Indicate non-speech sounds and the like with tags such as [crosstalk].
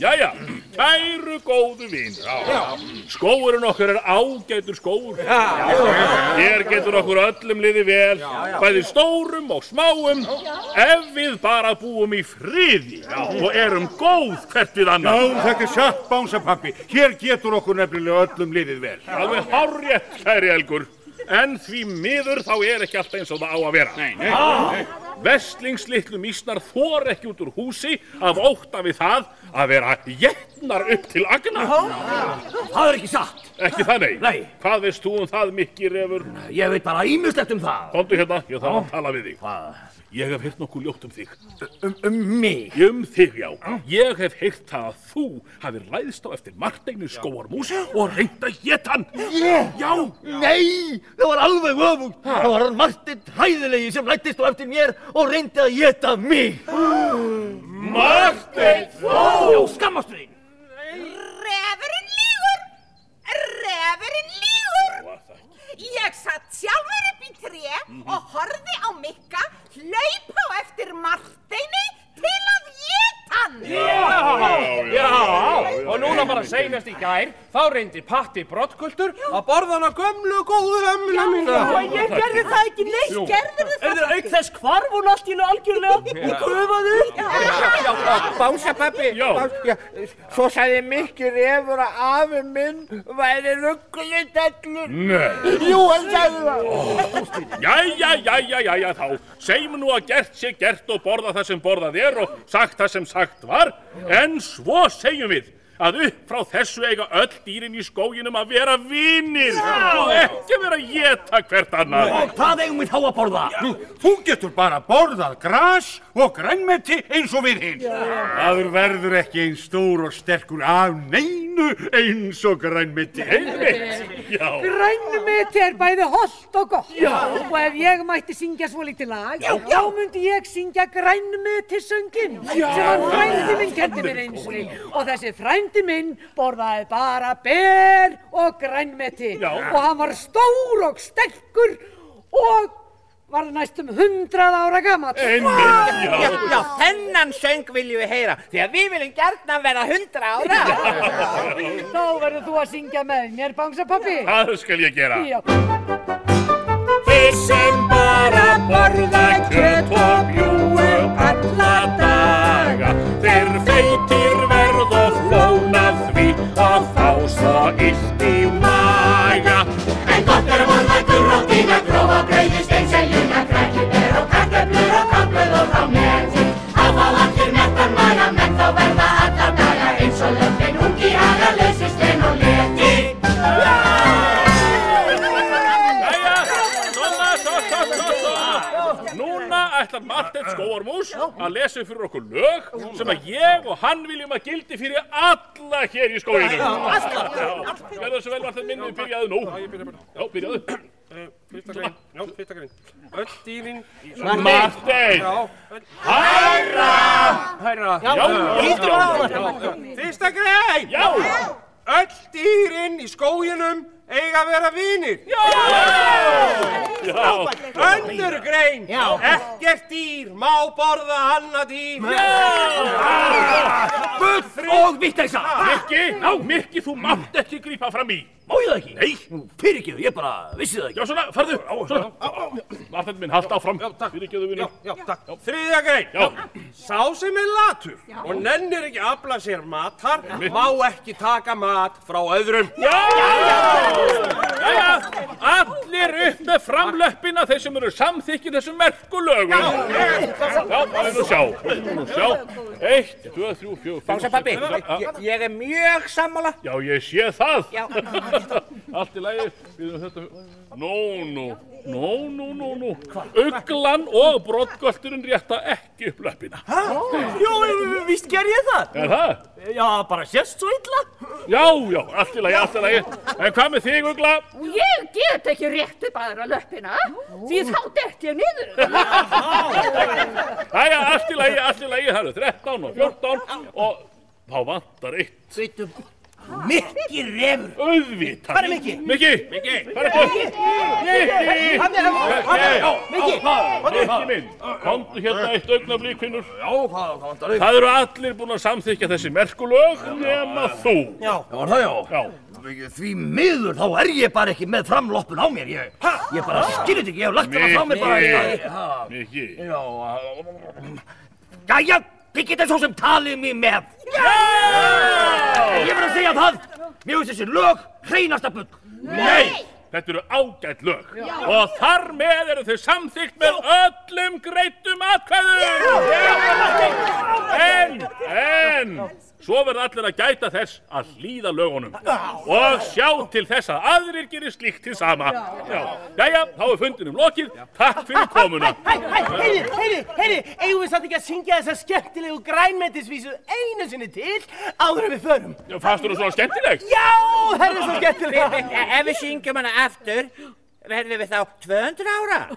Jæja, kæru góðu vín Skóurinn okkur er ágætur skóur Hér getur okkur öllum liði vel Bæði stórum og smáum Ef við bara búum í friði Og erum góð hvert við annar Já, þetta er satt bánsapappi Hér getur okkur nefnilega öllum liðið vel. Alveg hárjett, kæri Elgur. En því miður þá er ekki alltaf eins og það á að vera. Nei, nei. Vestlingslitlu mísnar þor ekki út úr húsi af ótta við það að vera jetnar upp til agna. Það er ekki satt. Ekki það, nei. Nei. Hvað veist þú um það, Mikki Refur? Ég veit bara ímislegt um það. Komdu hérna, ég þarf að tala við þig. Hvað? Ég hef heyrt nokkuð ljótt um þig. Um, um mig? Um þig, já. Ég hef heyrt það að þú hafi ræðst á eftir Marteinu skóarmús og reynd að geta hann. Já. Nei, það var alveg öfugt. Það var hann Martin hræðilegi sem lættist á eftir mér og reyndi að geta mig. Martein! Já, skammastu þín. Refurinn lígur! Refurinn lígur! Ég satt sjálfur upp í tré og horfi á Mikka hlaupa á eftir Marteini til að geta hann. Já, bara seinast í gær, þá reyndi Patti brottkultur að borða hana gömlu góðu ömmuna mína. ég gerði það ekki neitt, gerði þið Er þið auk þess hvarf hún allt í hennu algjörlega? Hún gufaði? Já. já, svo sagði Mikki refur að afi minn væri rugglitellur. Nei. Jú, hann sagði það. Jæja, jæja, jæja, þá. Segjum nú að gert sé gert og borða það sem borðað er og sagt það sem sagt var. En svo segjum við að upp frá þessu eiga öll dýrin í skóginum að vera vinir og ekki vera að geta hvert annað. Og hvað eigum við þá að borða? Nú, þú getur bara borðað gras og grænmeti eins og við hinn. Það verður ekki eins stór og sterkur af neinu eins og grænmeti. Einmitt, já. Grænmeti er bæði holdt og gott já. og ef ég mætti syngja svo lítið lag já. þá myndi ég syngja grænmeti söngin sem hann frændi minn kendi mér einsri og þessi frændi minn borðaði bara ber og grænmeti Já. og hann var stór og sterkur og var næstum hundrað ára gamall Einmitt, Já, já. já, þennan söng viljum við heyra, því að við viljum gert verða hundra ára. þá verður þú að syngja með mér bangsapappi Það skal ég gera. Já. Þeir sem bara borða kjöt og bjúu alla daga ætlar Martin Skóarmús að lesa fyrir okkur lög sem að ég og hann viljum að gildi fyrir alla hér í skóginum. Verður þessu vel Martin minn, við byrjaðu nú. Já, byrjaðu. Fyrsta grein, já, fyrsta grein. Öll dýrin í... Martin. Hæra Hæra. Já. Já, já. Fyrsta grein! Já. Öll dýrin í skóginum eiga að vera vinir. Já Önnur grein! Já. Ekkert dýr má borða annað dýr. Bull og vitteysa. Mikki, Mikki, þú mátt ekki grípa fram í Má ég það ekki? Nei. Fyrirgeðu, ég bara vissi það ekki. Já, svona, farðu. Svona, Martin minn, halda áfram. Já, takk. Fyrirgefðu Já, vinur já, takk. Þriðja grein. Já. Sá sem er latur og nennir ekki að afla sér matar má ekki taka mat frá öðrum. Já, Jæja, allir upp með framlöppina þeir sem eru samþykki þessum merkulögum Já, það er nú sjá. Það er nú sjá. Eitt, tvö, þrjú, fjögur, fimm, Er [laughs] það. Allt í lagi Við erum þetta Nú, nú, nú, nú, nú, nú Uglan og brottgölturinn rétta ekki upp löppina Jú, víst ger ég það. Er það? Já, bara sést svo illa. Já, já, allt í lagi, allt í lagi En hvað með þig, Ugla? Ég get ekki rétt upp aðra löppina því þá dett ég niður. Æja, allt í lagi, allt í lagi, það eru 13 og 14 og þá vantar eitt. Sveitum. Mikki refur. Auðvitað. Hvar er Mikki? Mikki. Mikki. Hvar er Mikki? Mikki. Hann er, er, Mikki. Mikki minn. Komdu hérna eitt augnablík, finnur. Já, hvað, hvað vantar þau? Það eru allir búin að samþykja þessi merkulög nema þú. Já. Var það já? Já. Því miður þá er ég bara ekki með framloppun á mér, ég, ég bara skilur þetta ekki, ég hef lagt hana frá mér bara. Ha. Mikki. Já, jæja, þið getið svo sem talið mér með. Ég verð að segja það, mér finnst þessi lög hreinasta bull. Nei! Þetta eru ágætt lög. Og þar með eru þau samþykkt með öllum greitum atkvæðum. En, en, svo verða allir að gæta þess að hlýða lögunum. Og sjá til þess að aðrir gerir slíkt til sama. Já, jæja, þá er fundinum lokið. Takk fyrir komuna. Heyri, heyri, heyri, eigum við samt ekki að syngja þessa skemmtilegu grænmetisvísu einu sinni til áður en við förum? Já, fannst þú svona skemmtileg? Já, það er svo skemmtilega. Ef við syngjum hana aftur, verðum við þá 200 ára?